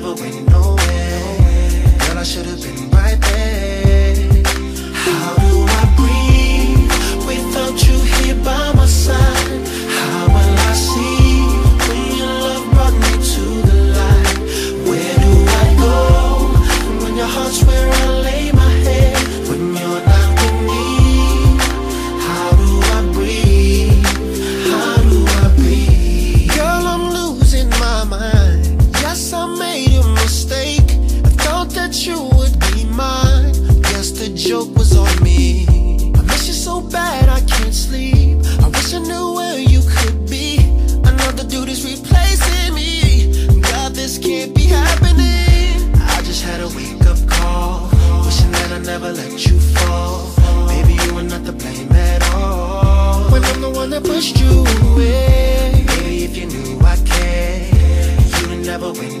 never win. joke was on me. I miss you so bad, I can't sleep. I wish I knew where you could be. Another dude is replacing me. God, this can't be happening. I just had a wake up call. Wishing that I never let you fall. Baby, you were not to blame at all. When I'm the one that pushed you away. Baby, if you knew I cared, you'd never win.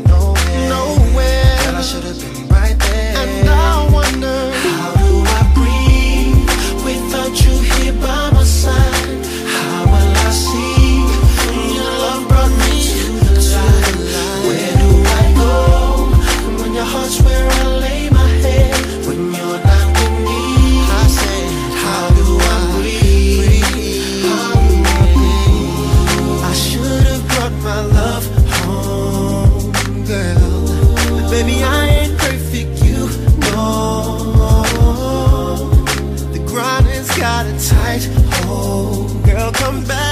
Girl, come back.